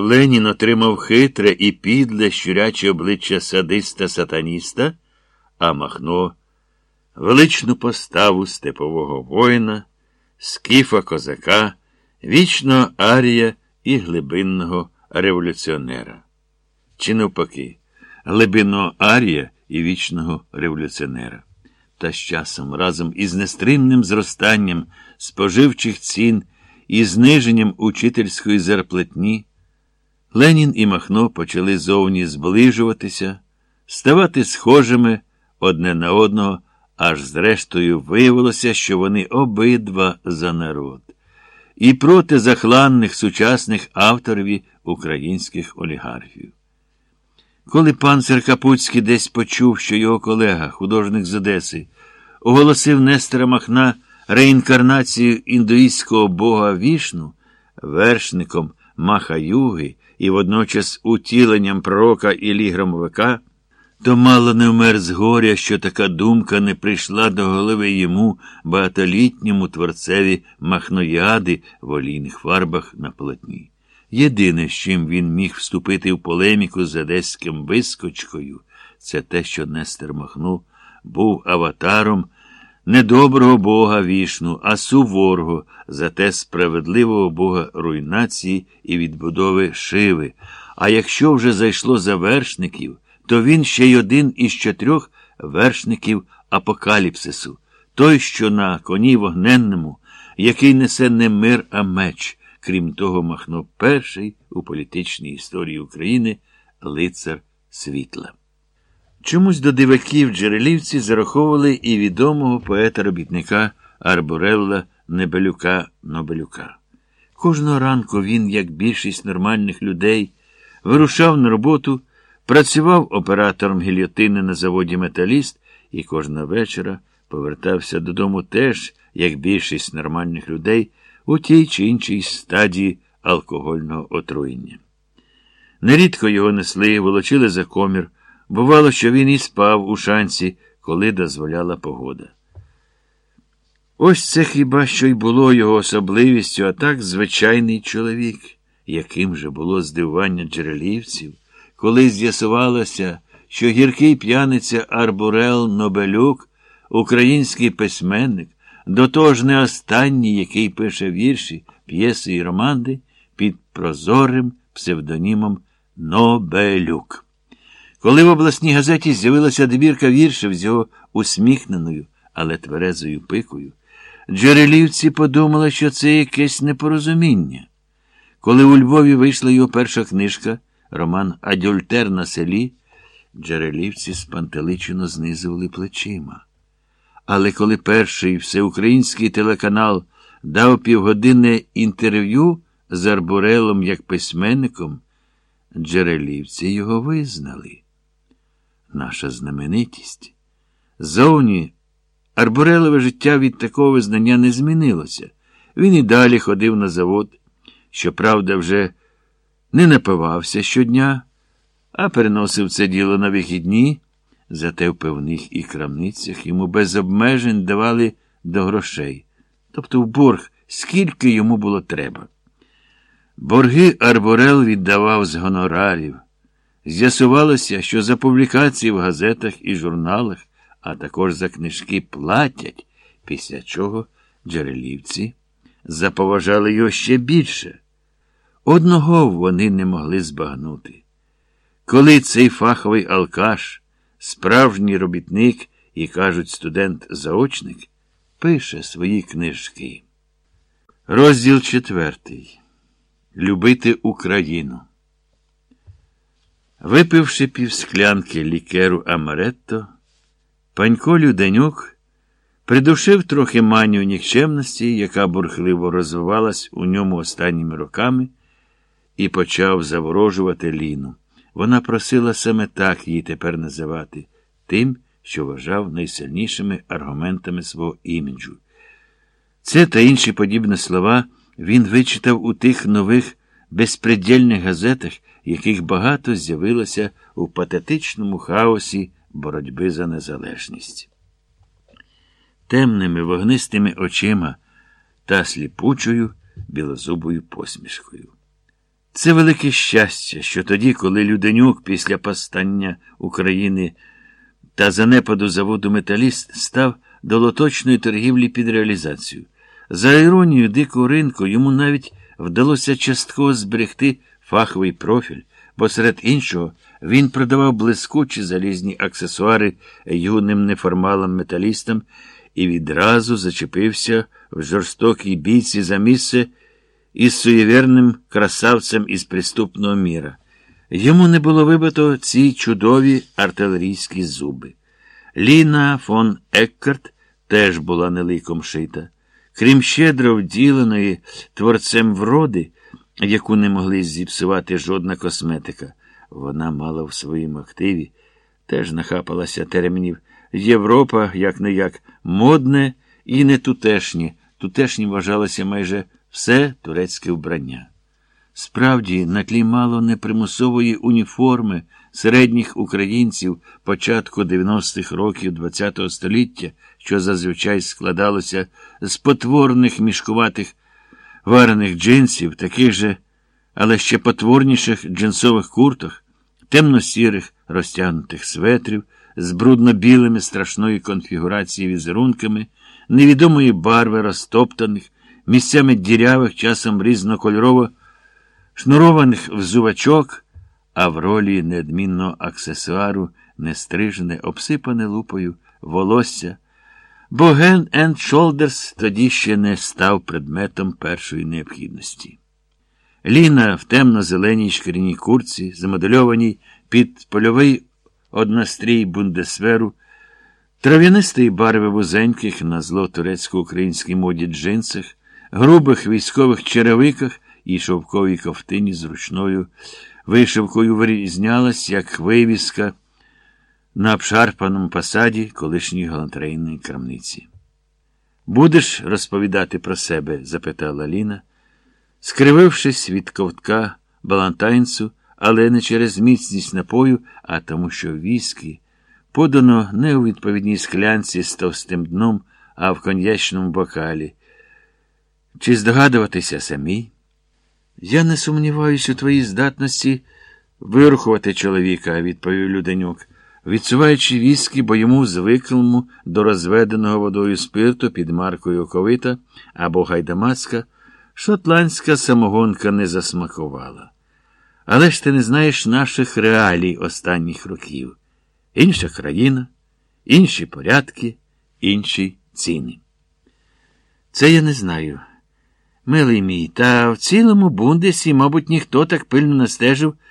Ленін отримав хитре і підле щуряче обличчя садиста сатаніста, а Махно величну поставу степового воїна, скіфа козака, вічного арія і глибинного революціонера. Чи навпаки, глибинного арія і вічного революціонера. Та з часом разом із нестримним зростанням споживчих цін і зниженням учительської зарплатні. Ленін і Махно почали зовні зближуватися, ставати схожими одне на одного, аж зрештою виявилося, що вони обидва за народ, і проти захланних сучасних авторів українських олігархів. Коли пан Серкапуцький десь почув, що його колега, художник з Одеси, оголосив Нестера Махна реінкарнацію індуїстського бога Вішну, вершником Маха-Юги і водночас утіленням пророка Іллі Громовика, то мало не вмер з горя, що така думка не прийшла до голови йому багатолітньому творцеві махнояди в олійних фарбах на полотні. Єдине, з чим він міг вступити в полеміку з одеським вискочкою, це те, що Нестер Махно був аватаром не доброго бога вішну, а суворого, зате справедливого бога руйнації і відбудови шиви. А якщо вже зайшло за вершників, то він ще й один із чотирьох вершників апокаліпсису, той, що на коні вогненному, який несе не мир, а меч, крім того, Махно перший у політичній історії України лицар світла. Чомусь до диваків джерелівці зараховували і відомого поета-робітника Арбурелла Небелюка Нобелюка. Кожного ранку він, як більшість нормальних людей, вирушав на роботу, працював оператором гільйотини на заводі Металіст і кожного вечора повертався додому теж, як більшість нормальних людей, у тій чи іншій стадії алкогольного отруєння. Нерідко його несли, волочили за комір. Бувало, що він і спав у шанці, коли дозволяла погода. Ось це хіба що й було його особливістю, а так звичайний чоловік, яким же було здивування джерелівців, коли з'ясувалося, що гіркий п'яниця Арбурел Нобелюк, український письменник, до того ж не останній, який пише вірші, п'єси і романди під прозорим псевдонімом Нобелюк. Коли в обласній газеті з'явилася добірка віршів з його усміхненою, але тверезою пикою, джерелівці подумали, що це якесь непорозуміння. Коли у Львові вийшла його перша книжка, роман Адюльтер на селі, джерелівці спантеличено знизували плечима. Але коли перший всеукраїнський телеканал дав півгодинне інтерв'ю з Арбурелом як письменником, джерелівці його визнали наша знаменитість. Зовні Арбурелове життя від такого визнання не змінилося. Він і далі ходив на завод, щоправда, вже не напивався щодня, а переносив це діло на вихідні, зате в певних і крамницях йому без обмежень давали до грошей, тобто в борг, скільки йому було треба. Борги Арбурел віддавав з гонорарів. З'ясувалося, що за публікації в газетах і журналах, а також за книжки платять, після чого джерелівці заповажали його ще більше. Одного вони не могли збагнути. Коли цей фаховий алкаш, справжній робітник і, кажуть, студент-заочник, пише свої книжки. Розділ четвертий. Любити Україну. Випивши півсклянки лікеру Амаретто, панько Люденюк придушив трохи манію нікчемності, яка бурхливо розвивалась у ньому останніми роками, і почав заворожувати Ліну. Вона просила саме так її тепер називати, тим, що вважав найсильнішими аргументами свого іміджу. Це та інші подібні слова він вичитав у тих нових безпредельних газетах, яких багато з'явилося у патетичному хаосі боротьби за незалежність. Темними вогнистими очима та сліпучою білозубою посмішкою. Це велике щастя, що тоді, коли Люденюк після постання України та занепаду заводу Металіст став до лоточної торгівлі під реалізацію. За іронією дикого ринку йому навіть вдалося частково зберегти фаховий профіль, бо серед іншого він продавав блискучі залізні аксесуари юним неформалам-металістам і відразу зачепився в жорстокій бійці за місце із суєвірним красавцем із приступного міра. Йому не було вибито ці чудові артилерійські зуби. Ліна фон Еккарт теж була неликом шита. Крім щедро вділеної творцем вроди, яку не могли зіпсувати жодна косметика, вона мала в своїм активі, теж нахапалася термінів Європа, як не як, модне і не тутешнє. Тутешнє вважалося майже все турецьке вбрання. Справді, на тлі мало непримусової уніформи середніх українців початку 90-х років ХХ століття, що зазвичай складалося з потворних мішкуватих варених джинсів, таких же, але ще потворніших джинсових курток, темно-сірих розтягнутих светрів, з брудно-білими страшної конфігурації візерунками, невідомої барви розтоптаних, місцями дірявих, часом різнокольорово шнурованих взувачок, а в ролі неодмінного аксесуару нестрижене, обсипане лупою волосся, бо Ген енд Шолдерс тоді ще не став предметом першої необхідності. Ліна в темно-зеленій шкіряній курці, замодельованій під польовий однострій бундесверу, трав'янистої барви вузеньких на зло турецько-українській моді джинсах, грубих військових черевиках і шовковій ковтині з ручною вишивкою вирізнялась, як вивіска на обшарпаному посаді колишньої галантерейної крамниці. Будеш розповідати про себе? запитала Ліна, скривившись від ковтка балантайнцу, але не через міцність напою, а тому, що віскі подано не у відповідній склянці з товстим дном, а в коньячному бокалі. Чи здогадуватися самі? Я не сумніваюся у твоїй здатності вирухувати чоловіка, відповів Люденюк, відсуваючи віскі, бо йому звиклому до розведеного водою спирту під маркою оковита або гайдамацька, шотландська самогонка не засмакувала. Але ж ти не знаєш наших реалій останніх років. Інша країна, інші порядки, інші ціни. Це я не знаю. Милий мій, та в цілому Бундесі, мабуть, ніхто так пильно не стежив